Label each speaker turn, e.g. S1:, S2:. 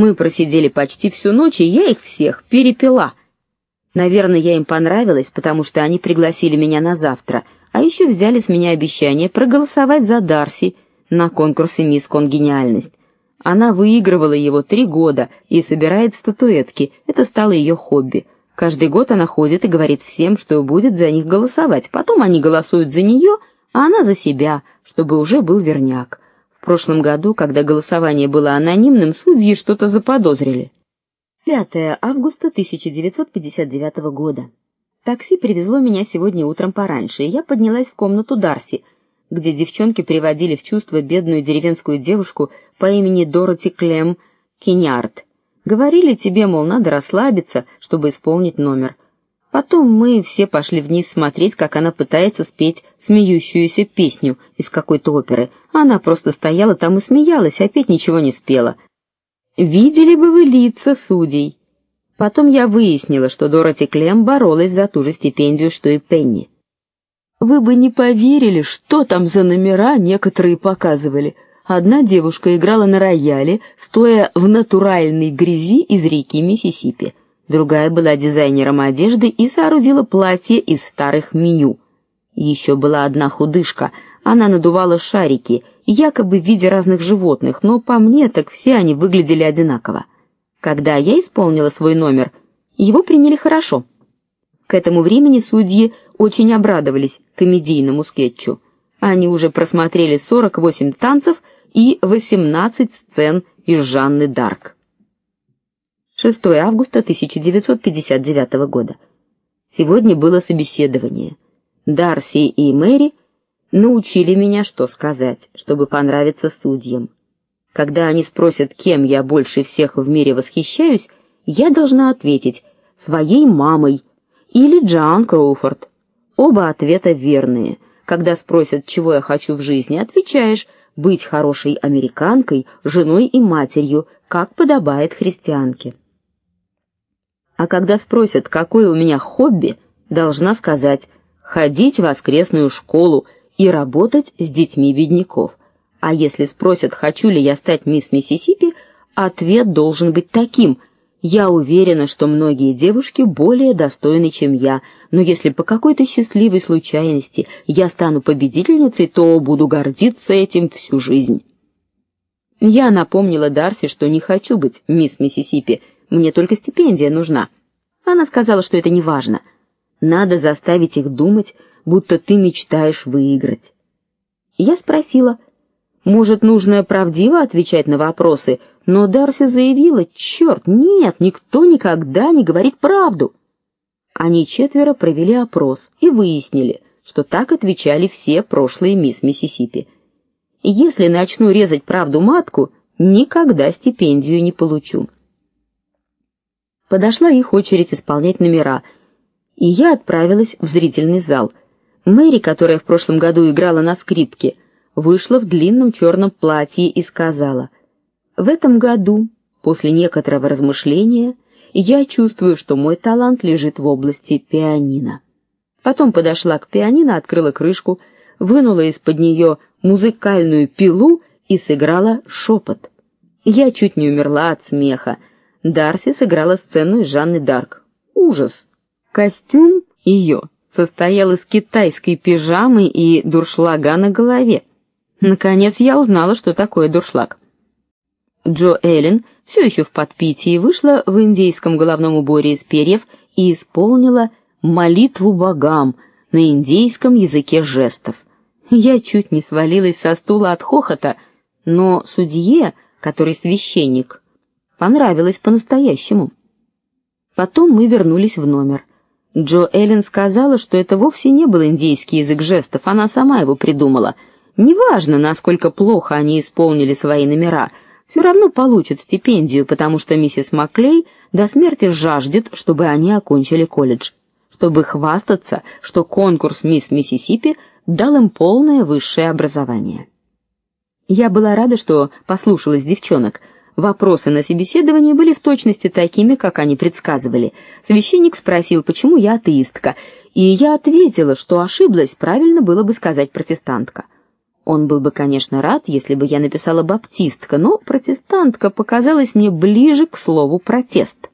S1: Мы просидели почти всю ночь, и я их всех перепила. Наверное, я им понравилась, потому что они пригласили меня на завтра, а еще взяли с меня обещание проголосовать за Дарси на конкурсе Мисс Конгениальность. Она выигрывала его три года и собирает статуэтки. Это стало ее хобби. Каждый год она ходит и говорит всем, что будет за них голосовать. Потом они голосуют за нее, а она за себя, чтобы уже был верняк. В прошлом году, когда голосование было анонимным, судьи что-то заподозрили. 5 августа 1959 года. Такси привезло меня сегодня утром пораньше, и я поднялась в комнату Дарси, где девчонки приводили в чувство бедную деревенскую девушку по имени Дороти Клем Киньярд. Говорили тебе, мол, надо расслабиться, чтобы исполнить номер. Потом мы все пошли вниз смотреть, как она пытается спеть смеющуюся песню из какой-то оперы. Она просто стояла там и смеялась, петь ничего не спела. Видели бы вы лица судей. Потом я выяснила, что Дороти Клем боролась за ту же стипендию, что и Пенни. Вы бы не поверили, что там за номера некоторые показывали. Одна девушка играла на рояле, стоя в натуральной грязи из реки Миссисипи. Другая была дизайнером одежды и соорудила платье из старых меню. Еще была одна худышка. Она надувала шарики якобы в виде разных животных, но по мне так все они выглядели одинаково. Когда я исполнила свой номер, его приняли хорошо. К этому времени судьи очень обрадовались комедийному скетчу. Они уже просмотрели 48 танцев и 18 сцен из Жанны Дарк. 6 августа 1959 года. Сегодня было собеседование. Дарси и Мэри научили меня, что сказать, чтобы понравиться судьям. Когда они спросят, кем я больше всех в мире восхищаюсь, я должна ответить своей мамой или Джоан Кроуфорд. Оба ответа верные. Когда спросят, чего я хочу в жизни, отвечаешь: быть хорошей американкой, женой и матерью, как подобает христианке. А когда спросят, какое у меня хобби, должна сказать: ходить в воскресную школу и работать с детьми бедняков. А если спросят, хочу ли я стать мисс Миссисипи, ответ должен быть таким: я уверена, что многие девушки более достойны, чем я, но если по какой-то счастливой случайности я стану победительницей, то буду гордиться этим всю жизнь. Я напомнила Дарси, что не хочу быть мисс Миссисипи, мне только стипендия нужна. Она сказала, что это не важно. Надо заставить их думать, будто ты мечтаешь выиграть. Я спросила: "Может, нужно правдиво отвечать на вопросы?" Но Дарси заявила: «Черт, нет, никто никогда не говорит правду". Они четверо провели опрос и выяснили, что так отвечали все прошлые мисс Миссисипи. Если начну резать правду матку, никогда стипендию не получу. Подошла их очередь исполнять номера, и я отправилась в зрительный зал. Мэри, которая в прошлом году играла на скрипке, вышла в длинном черном платье и сказала: "В этом году, после некоторого размышления, я чувствую, что мой талант лежит в области пианино". Потом подошла к пианино, открыла крышку, вынула из-под нее музыкальную пилу и сыграла шепот. Я чуть не умерла от смеха. Дарси сыграла сцену из Жанны Дарк. Ужас. Костюм ее состоял из китайской пижамы и дуршлага на голове. Наконец я узнала, что такое дуршлаг. Джо Эллен, все еще в подпитии, вышла в индейском головном уборе из перьев и исполнила молитву богам на индейском языке жестов. Я чуть не свалилась со стула от хохота, но судье, который священник, понравилось по-настоящему. Потом мы вернулись в номер. Джо Эллен сказала, что это вовсе не был индейский язык жестов, она сама его придумала. Неважно, насколько плохо они исполнили свои номера, все равно получат стипендию, потому что миссис Маклей до смерти жаждет, чтобы они окончили колледж, чтобы хвастаться, что конкурс Мисс Миссисипи дал им полное высшее образование. Я была рада, что послушалась девчонок. Вопросы на собеседовании были в точности такими, как они предсказывали. Священник спросил, почему я атеистка, и я ответила, что ошиблась, правильно было бы сказать протестантка. Он был бы, конечно, рад, если бы я написала баптистка, но протестантка показалась мне ближе к слову протест.